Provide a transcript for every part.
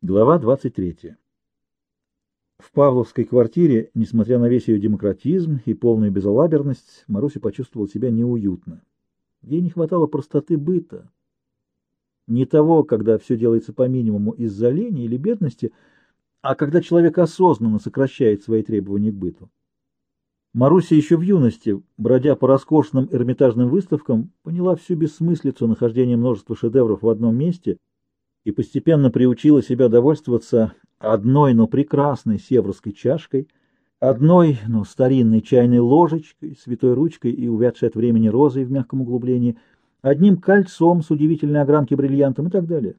Глава 23. В Павловской квартире, несмотря на весь ее демократизм и полную безалаберность, Маруся почувствовала себя неуютно. Ей не хватало простоты быта. Не того, когда все делается по минимуму из-за лени или бедности, а когда человек осознанно сокращает свои требования к быту. Маруся еще в юности, бродя по роскошным эрмитажным выставкам, поняла всю бессмыслицу нахождения множества шедевров в одном месте — и постепенно приучила себя довольствоваться одной, но прекрасной северской чашкой, одной, но старинной чайной ложечкой, святой ручкой и увядшей от времени розой в мягком углублении, одним кольцом с удивительной огранки бриллиантом и так далее.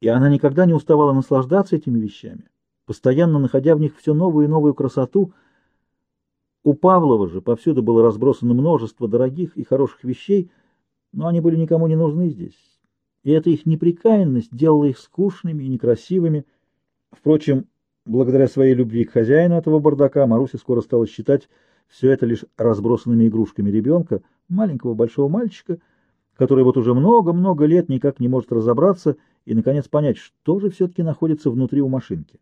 И она никогда не уставала наслаждаться этими вещами, постоянно находя в них все новую и новую красоту. У Павлова же повсюду было разбросано множество дорогих и хороших вещей, но они были никому не нужны здесь и эта их неприкаянность делала их скучными и некрасивыми. Впрочем, благодаря своей любви к хозяину этого бардака, Маруся скоро стала считать все это лишь разбросанными игрушками ребенка, маленького большого мальчика, который вот уже много-много лет никак не может разобраться и, наконец, понять, что же все-таки находится внутри у машинки.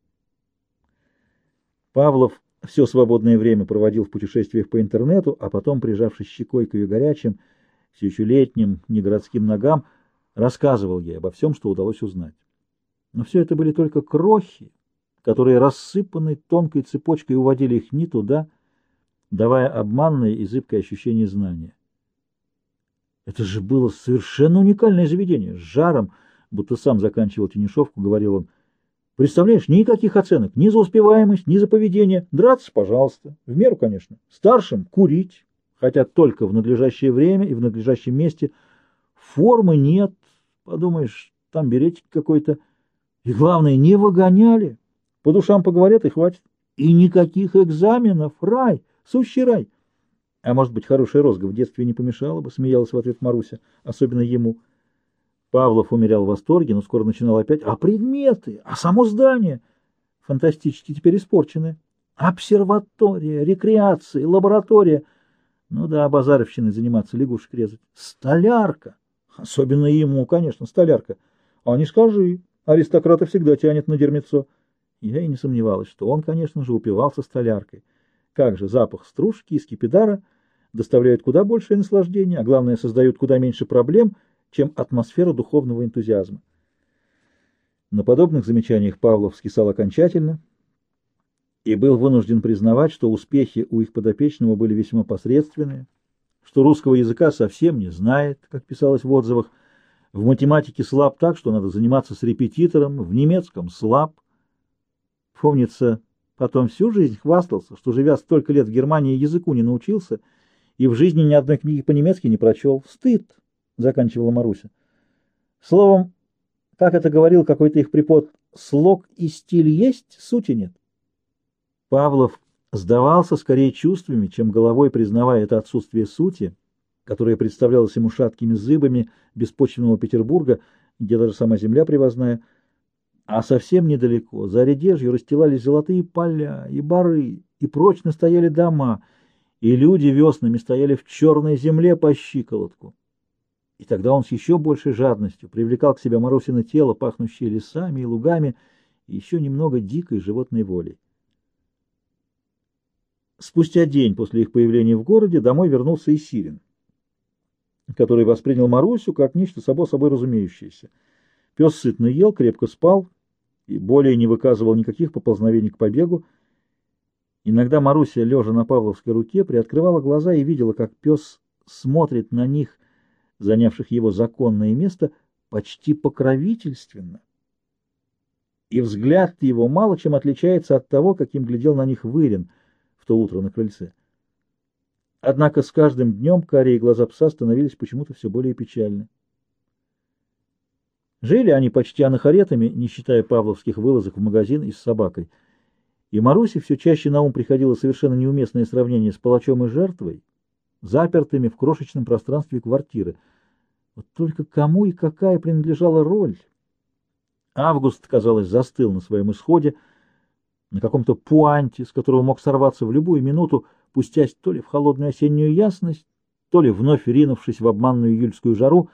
Павлов все свободное время проводил в путешествиях по интернету, а потом, прижавшись щекой к ее горячим, все еще летним, негородским ногам, рассказывал ей обо всем, что удалось узнать. Но все это были только крохи, которые рассыпанной тонкой цепочкой уводили их не туда, давая обманное и зыбкое ощущение знания. Это же было совершенно уникальное заведение, с жаром, будто сам заканчивал тенишовку, говорил он. Представляешь, никаких оценок, ни за успеваемость, ни за поведение. Драться, пожалуйста, в меру, конечно. Старшим курить, хотя только в надлежащее время и в надлежащем месте. Формы нет, Подумаешь, там беретик какой-то. И главное, не выгоняли. По душам поговорят и хватит. И никаких экзаменов. Рай, сущий рай. А может быть, хорошая розга в детстве не помешала бы, смеялась в ответ Маруся, особенно ему. Павлов умерял в восторге, но скоро начинал опять. А предметы, а само здание? Фантастически теперь испорченное. Обсерватория, рекреация, лаборатория. Ну да, базаровщиной заниматься, лягушек резать. Столярка. Особенно ему, конечно, столярка. А не скажи, аристократа всегда тянет на дерьмецо. Я и не сомневалась, что он, конечно же, упивался столяркой. Как же запах стружки и скипидара доставляют куда большее наслаждение, а главное, создают куда меньше проблем, чем атмосфера духовного энтузиазма. На подобных замечаниях Павлов скисал окончательно и был вынужден признавать, что успехи у их подопечного были весьма посредственные, что русского языка совсем не знает, как писалось в отзывах, в математике слаб так, что надо заниматься с репетитором, в немецком слаб. Помнится, потом всю жизнь хвастался, что, живя столько лет в Германии, языку не научился и в жизни ни одной книги по-немецки не прочел. Стыд, — заканчивала Маруся. Словом, как это говорил какой-то их препод, слог и стиль есть, сути нет. Павлов сдавался скорее чувствами, чем головой признавая это отсутствие сути, которое представлялось ему шаткими зыбами беспочвенного Петербурга, где даже сама земля привозная, а совсем недалеко, за редежью расстилались золотые поля и бары, и прочно стояли дома, и люди веснами стояли в черной земле по щиколотку. И тогда он с еще большей жадностью привлекал к себе Марусина тело, пахнущее лесами и лугами, и еще немного дикой животной волей. Спустя день после их появления в городе домой вернулся и Сирин, который воспринял Марусю как нечто само собой разумеющееся. Пес сытно ел, крепко спал и более не выказывал никаких поползновений к побегу. Иногда Маруся, лежа на Павловской руке, приоткрывала глаза и видела, как пес смотрит на них, занявших его законное место, почти покровительственно. И взгляд его мало чем отличается от того, каким глядел на них Вырин — то утро на крыльце. Однако с каждым днем карие глаза пса становились почему-то все более печальны. Жили они почти анахаретами, не считая павловских вылазок в магазин и с собакой. И Марусе все чаще на ум приходило совершенно неуместное сравнение с палачом и жертвой, запертыми в крошечном пространстве квартиры. Вот только кому и какая принадлежала роль? Август, казалось, застыл на своем исходе, на каком-то пуанте, с которого мог сорваться в любую минуту, пустясь то ли в холодную осеннюю ясность, то ли вновь ринувшись в обманную июльскую жару,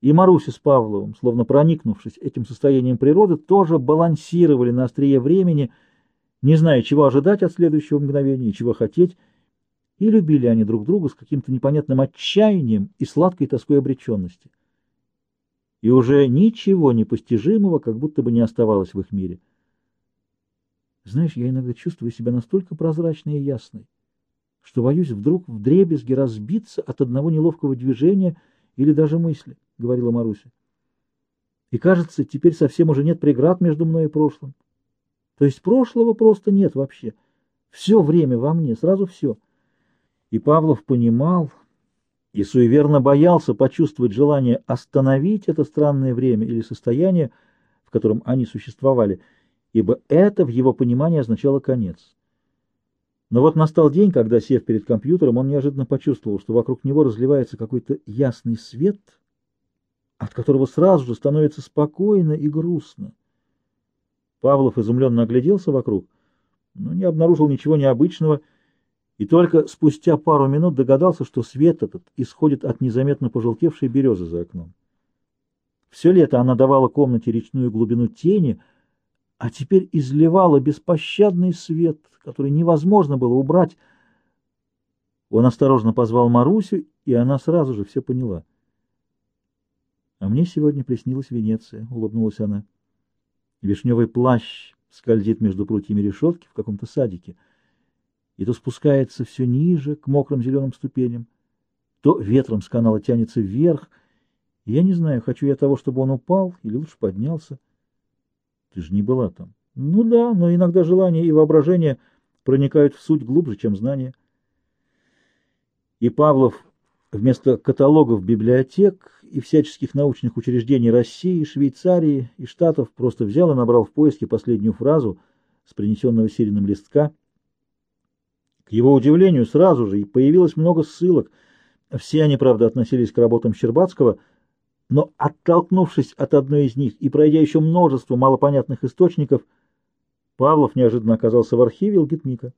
И Маруся с Павловым, словно проникнувшись этим состоянием природы, тоже балансировали на острие времени, не зная, чего ожидать от следующего мгновения чего хотеть, и любили они друг друга с каким-то непонятным отчаянием и сладкой тоской обреченности. И уже ничего непостижимого как будто бы не оставалось в их мире. Знаешь, я иногда чувствую себя настолько прозрачной и ясной, что боюсь вдруг вдребезги разбиться от одного неловкого движения или даже мысли. — говорила Маруся. И, кажется, теперь совсем уже нет преград между мной и прошлым. То есть прошлого просто нет вообще. Все время во мне, сразу все. И Павлов понимал и суеверно боялся почувствовать желание остановить это странное время или состояние, в котором они существовали, ибо это в его понимании означало конец. Но вот настал день, когда, сев перед компьютером, он неожиданно почувствовал, что вокруг него разливается какой-то ясный свет — от которого сразу же становится спокойно и грустно. Павлов изумленно огляделся вокруг, но не обнаружил ничего необычного, и только спустя пару минут догадался, что свет этот исходит от незаметно пожелтевшей березы за окном. Все лето она давала комнате речную глубину тени, а теперь изливала беспощадный свет, который невозможно было убрать. Он осторожно позвал Марусю, и она сразу же все поняла — а мне сегодня приснилась Венеция, — улыбнулась она. Вишневый плащ скользит между прутьями решетки в каком-то садике, и то спускается все ниже, к мокрым зеленым ступеням, то ветром с канала тянется вверх, и я не знаю, хочу я того, чтобы он упал, или лучше поднялся. Ты же не была там. Ну да, но иногда желание и воображение проникают в суть глубже, чем знания. И Павлов Вместо каталогов библиотек и всяческих научных учреждений России, Швейцарии и Штатов просто взял и набрал в поиске последнюю фразу с принесенного Сириным листка. К его удивлению, сразу же появилось много ссылок. Все они, правда, относились к работам Щербацкого, но, оттолкнувшись от одной из них и пройдя еще множество малопонятных источников, Павлов неожиданно оказался в архиве Лгитмика.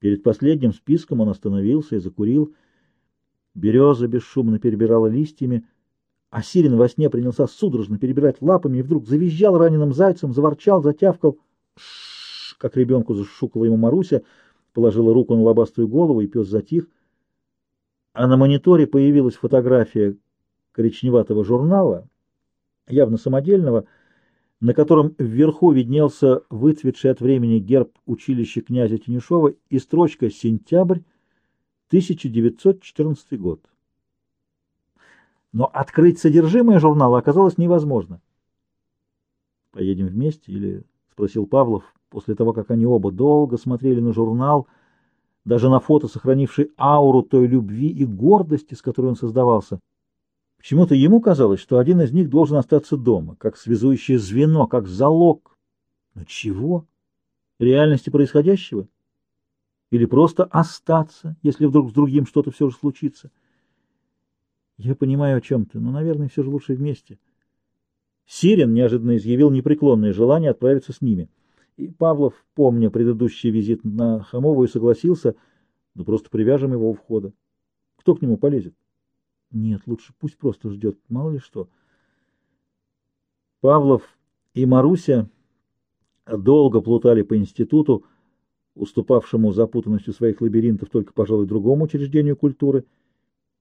Перед последним списком он остановился и закурил, Береза бесшумно перебирала листьями, а Сирин во сне принялся судорожно перебирать лапами и вдруг завизжал раненым зайцем, заворчал, затявкал. Ш как ребенку зашукала ему Маруся, положила руку на лобастую голову, и пес затих. А на мониторе появилась фотография коричневатого журнала, явно самодельного, на котором вверху виднелся выцветший от времени герб училища князя Тенюшова и строчка «Сентябрь 1914 год. Но открыть содержимое журнала оказалось невозможно. «Поедем вместе или?» — спросил Павлов, после того, как они оба долго смотрели на журнал, даже на фото, сохранивший ауру той любви и гордости, с которой он создавался. Почему-то ему казалось, что один из них должен остаться дома, как связующее звено, как залог. Но чего? Реальности происходящего? или просто остаться, если вдруг с другим что-то все же случится. Я понимаю, о чем ты, но, наверное, все же лучше вместе. Сирин неожиданно изъявил непреклонное желание отправиться с ними. И Павлов, помня предыдущий визит на Хамовую, согласился, да просто привяжем его у входа. Кто к нему полезет? Нет, лучше пусть просто ждет, мало ли что. Павлов и Маруся долго плутали по институту, уступавшему запутанностью своих лабиринтов только, пожалуй, другому учреждению культуры,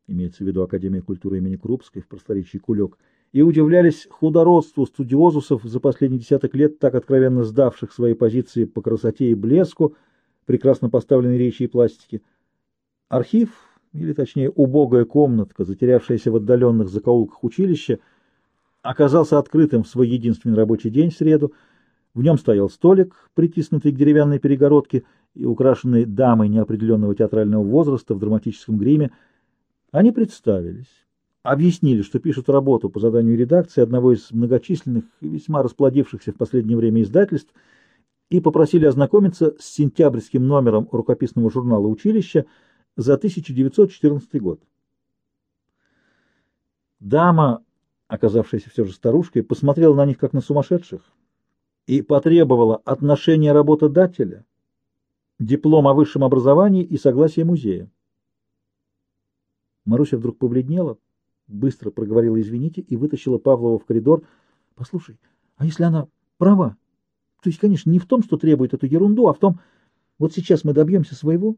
имеется в виду Академия культуры имени Крупской в просторечии Кулек, и удивлялись худородству студиозусов за последние десяток лет, так откровенно сдавших свои позиции по красоте и блеску, прекрасно поставленной речи и пластики. Архив, или точнее убогая комнатка, затерявшаяся в отдаленных закоулках училища, оказался открытым в свой единственный рабочий день в среду, в нем стоял столик, притиснутый к деревянной перегородке и украшенный дамой неопределенного театрального возраста в драматическом гриме. Они представились, объяснили, что пишут работу по заданию редакции одного из многочисленных и весьма расплодившихся в последнее время издательств и попросили ознакомиться с сентябрьским номером рукописного журнала училища за 1914 год. Дама, оказавшаяся все же старушкой, посмотрела на них как на сумасшедших и потребовала отношения работодателя, диплом о высшем образовании и согласие музея. Маруся вдруг побледнела, быстро проговорила «извините» и вытащила Павлова в коридор. «Послушай, а если она права? То есть, конечно, не в том, что требует эту ерунду, а в том, вот сейчас мы добьемся своего,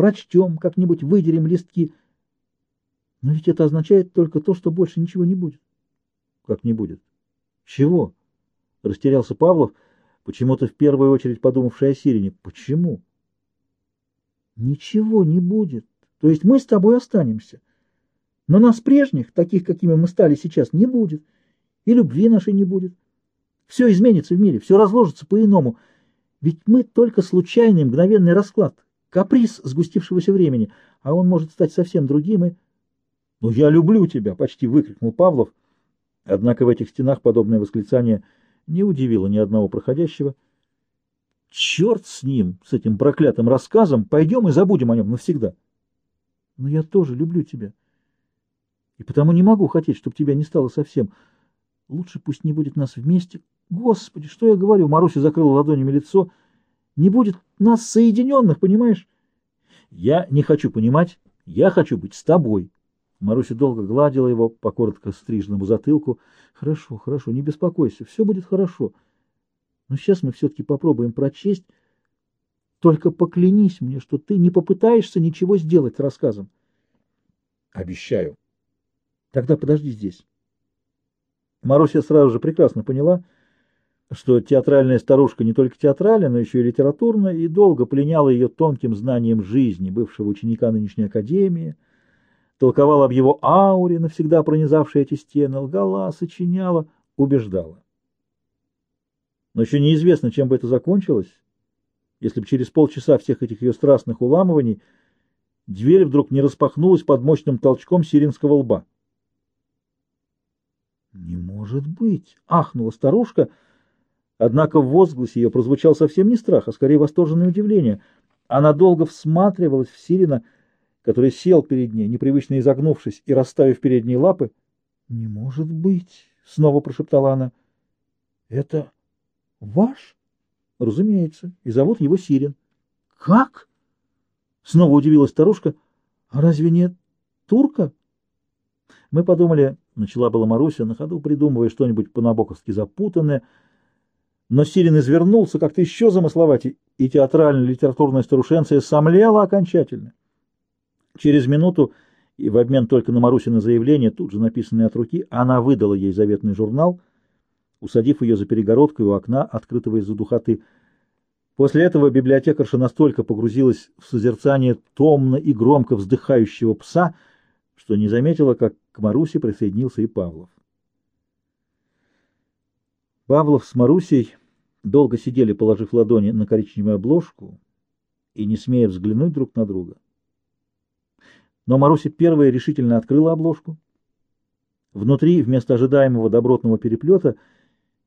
прочтем, как-нибудь выдерем листки. Но ведь это означает только то, что больше ничего не будет». «Как не будет?» «Чего?» — растерялся Павлов, почему-то в первую очередь подумавший о Сирине. «Почему?» «Ничего не будет. То есть мы с тобой останемся». Но нас прежних, таких, какими мы стали сейчас, не будет. И любви нашей не будет. Все изменится в мире, все разложится по-иному. Ведь мы только случайный мгновенный расклад, каприз сгустившегося времени, а он может стать совсем другим и... — Ну, я люблю тебя! — почти выкрикнул Павлов. Однако в этих стенах подобное восклицание не удивило ни одного проходящего. — Черт с ним, с этим проклятым рассказом! Пойдем и забудем о нем навсегда. — Но я тоже люблю тебя. — и потому не могу хотеть, чтобы тебя не стало совсем. Лучше пусть не будет нас вместе. Господи, что я говорю? Маруся закрыла ладонями лицо. Не будет нас соединенных, понимаешь? Я не хочу понимать. Я хочу быть с тобой. Маруся долго гладила его по коротко стриженному затылку. Хорошо, хорошо, не беспокойся, все будет хорошо. Но сейчас мы все-таки попробуем прочесть. Только поклянись мне, что ты не попытаешься ничего сделать с рассказом. Обещаю. Тогда подожди здесь. Маруся сразу же прекрасно поняла, что театральная старушка не только театральная, но еще и литературная, и долго пленяла ее тонким знанием жизни бывшего ученика нынешней академии, толковала об его ауре, навсегда пронизавшей эти стены, лгала, сочиняла, убеждала. Но еще неизвестно, чем бы это закончилось, если бы через полчаса всех этих ее страстных уламываний дверь вдруг не распахнулась под мощным толчком сиренского лба. «Не может быть!» — ахнула старушка. Однако в возгласе ее прозвучал совсем не страх, а скорее восторженное удивление. Она долго всматривалась в Сирина, который сел перед ней, непривычно изогнувшись и расставив передние лапы. «Не может быть!» — снова прошептала она. «Это ваш?» «Разумеется, и зовут его Сирин». «Как?» — снова удивилась старушка. «А разве нет турка?» Мы подумали, начала была Маруся, на ходу придумывая что-нибудь по-набоковски запутанное, но Сирин извернулся как-то еще замысловатей, и театральная литературная старушенция сомлела окончательно. Через минуту, и в обмен только на Марусина заявление, тут же написанное от руки, она выдала ей заветный журнал, усадив ее за перегородкой у окна, открытого из-за духоты. После этого библиотекарша настолько погрузилась в созерцание томно и громко вздыхающего пса, что не заметила, как к Марусе присоединился и Павлов. Павлов с Марусей долго сидели, положив ладони на коричневую обложку и не смея взглянуть друг на друга. Но Маруся первая решительно открыла обложку. Внутри, вместо ожидаемого добротного переплета,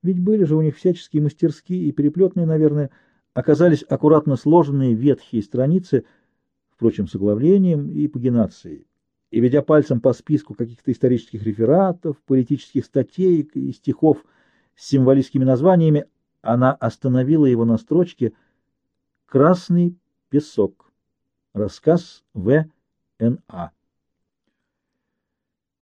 ведь были же у них всяческие мастерские и переплетные, наверное, оказались аккуратно сложенные ветхие страницы, впрочем, с оглавлением и пагинацией и, ведя пальцем по списку каких-то исторических рефератов, политических статей и стихов с символическими названиями, она остановила его на строчке «Красный песок». Рассказ В. Н. А.